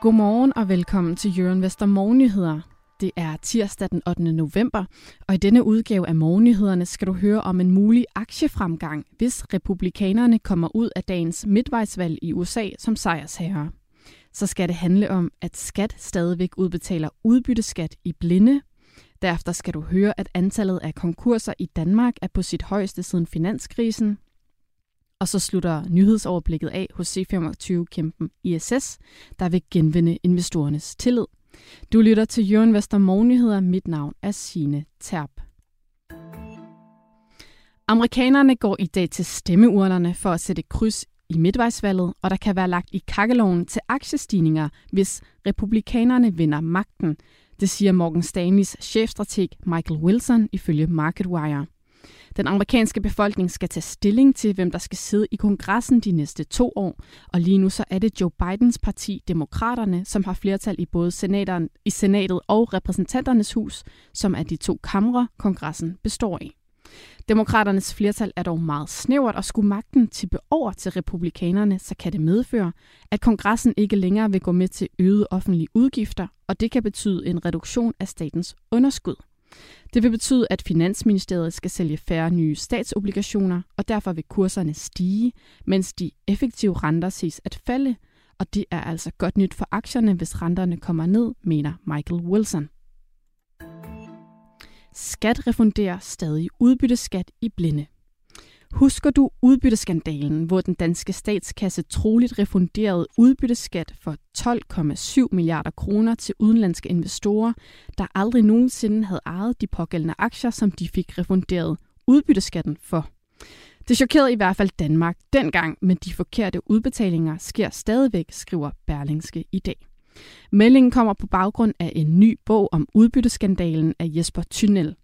Godmorgen og velkommen til Jørgen Vester Morgennyheder. Det er tirsdag den 8. november, og i denne udgave af Morgennyhederne skal du høre om en mulig aktiefremgang, hvis republikanerne kommer ud af dagens midtvejsvalg i USA som sejrsherrer. Så skal det handle om, at skat stadigvæk udbetaler udbytteskat i blinde. Derefter skal du høre, at antallet af konkurser i Danmark er på sit højeste siden finanskrisen. Og så slutter nyhedsoverblikket af hos C25-kæmpen ISS, der vil genvinde investorernes tillid. Du lytter til Jørgen Vester Morgennyheder. Mit navn er Sine Terp. Amerikanerne går i dag til stemmeurnerne for at sætte kryds i midtvejsvalget, og der kan være lagt i kakkeloven til aktiestigninger, hvis republikanerne vinder magten. Det siger Morgan Stanleys chefstrateg Michael Wilson ifølge MarketWire. Den amerikanske befolkning skal tage stilling til, hvem der skal sidde i kongressen de næste to år, og lige nu så er det Joe Bidens parti, Demokraterne, som har flertal i både senateren, i senatet og repræsentanternes hus, som er de to kamre, kongressen består af. Demokraternes flertal er dog meget snævert, og skulle magten tippe over til republikanerne, så kan det medføre, at kongressen ikke længere vil gå med til øgede offentlige udgifter, og det kan betyde en reduktion af statens underskud. Det vil betyde, at Finansministeriet skal sælge færre nye statsobligationer, og derfor vil kurserne stige, mens de effektive renter ses at falde, og det er altså godt nyt for aktierne, hvis renterne kommer ned, mener Michael Wilson. Skat refunderer stadig udbytteskat i blinde. Husker du udbytteskandalen, hvor den danske statskasse troligt refunderede udbytteskat for 12,7 milliarder kroner til udenlandske investorer, der aldrig nogensinde havde ejet de pågældende aktier, som de fik refunderet udbytteskatten for? Det chokerede i hvert fald Danmark dengang, men de forkerte udbetalinger sker stadigvæk, skriver Berlingske i dag. Meldingen kommer på baggrund af en ny bog om udbytteskandalen af Jesper Tynel.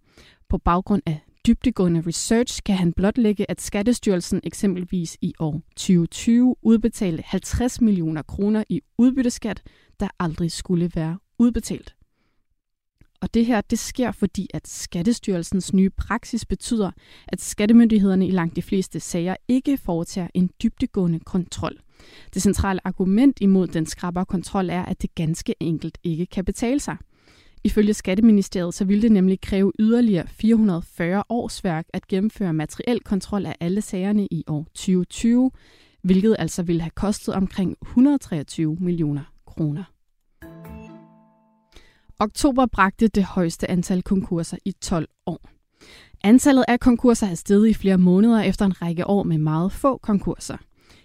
På baggrund af dybdegående research kan han blotlægge, at Skattestyrelsen eksempelvis i år 2020 udbetalte 50 millioner kroner i udbytteskat, der aldrig skulle være udbetalt. Og det her, det sker fordi, at Skattestyrelsens nye praksis betyder, at skattemyndighederne i langt de fleste sager ikke foretager en dybdegående kontrol. Det centrale argument imod den skrappere kontrol er, at det ganske enkelt ikke kan betale sig. Ifølge Skatteministeriet så ville det nemlig kræve yderligere 440 årsværk at gennemføre materiel kontrol af alle sagerne i år 2020, hvilket altså ville have kostet omkring 123 millioner kroner. Oktober bragte det højeste antal konkurser i 12 år. Antallet af konkurser er steget i flere måneder efter en række år med meget få konkurser.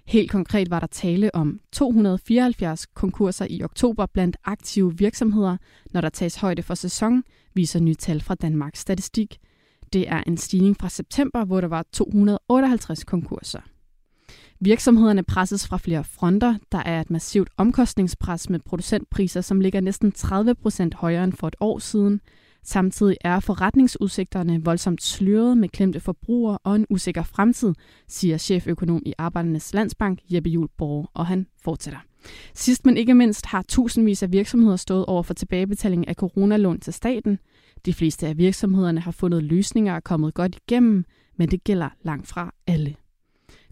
Helt konkret var der tale om 274 konkurser i oktober blandt aktive virksomheder, når der tages højde for sæson, viser nye tal fra Danmarks Statistik. Det er en stigning fra september, hvor der var 258 konkurser. Virksomhederne presses fra flere fronter. Der er et massivt omkostningspres med producentpriser, som ligger næsten 30 procent højere end for et år siden – Samtidig er forretningsudsigterne voldsomt sløret med klemte forbrugere og en usikker fremtid, siger cheføkonom i Arbejdernes Landsbank Jeppe Juhl Borg, og han fortsætter. Sidst men ikke mindst har tusindvis af virksomheder stået over for tilbagebetaling af coronalån til staten. De fleste af virksomhederne har fundet løsninger og kommet godt igennem, men det gælder langt fra alle.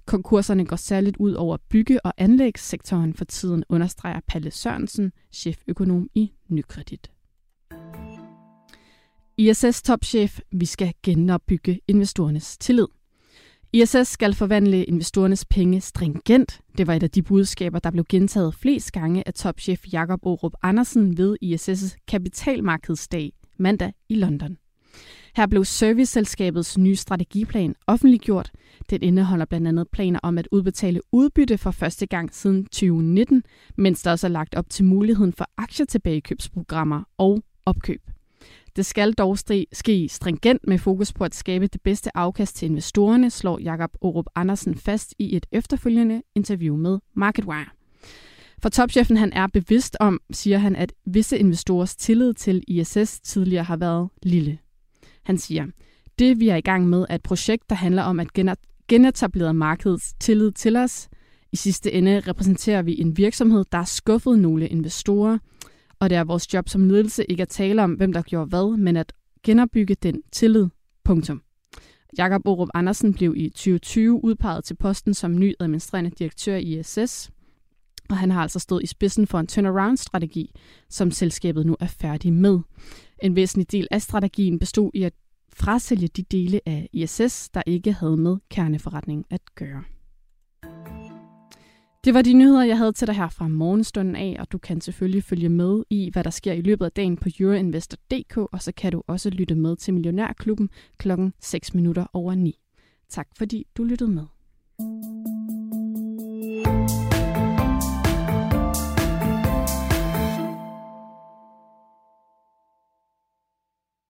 Konkurserne går særligt ud over bygge- og anlægssektoren for tiden, understreger Palle Sørensen, cheføkonom i Nykredit. ISS topchef, vi skal genopbygge investorernes tillid. ISS skal forvandle investorernes penge stringent. Det var et af de budskaber, der blev gentaget flest gange af topchef Jakob Orup Andersen ved ISS' kapitalmarkedsdag mandag i London. Her blev serviceselskabets nye strategiplan offentliggjort. Den indeholder blandt andet planer om at udbetale udbytte for første gang siden 2019, mens der også er lagt op til muligheden for aktietilbagekøbsprogrammer og opkøb. Det skal dog ske stringent med fokus på at skabe det bedste afkast til investorerne, slår Jakob Orup Andersen fast i et efterfølgende interview med MarketWire. For topchefen han er bevidst om, siger han, at visse investorers tillid til ISS tidligere har været lille. Han siger, det vi er i gang med er et projekt, der handler om at genetablere markedets tillid til os. I sidste ende repræsenterer vi en virksomhed, der har skuffet nogle investorer, og det er vores job som ledelse ikke at tale om, hvem der gjorde hvad, men at genopbygge den tillid. Punktum. Jakob Orup Andersen blev i 2020 udpeget til posten som ny administrerende direktør i ISS. Og han har altså stået i spidsen for en turnaround-strategi, som selskabet nu er færdig med. En væsentlig del af strategien bestod i at frasælge de dele af ISS, der ikke havde med kerneforretning at gøre. Det var de nyheder, jeg havde til dig her fra morgenstunden af, og du kan selvfølgelig følge med i, hvad der sker i løbet af dagen på euroinvestor.dk, og så kan du også lytte med til Millionærklubben klokken 6 minutter over 9. Tak fordi du lyttede med.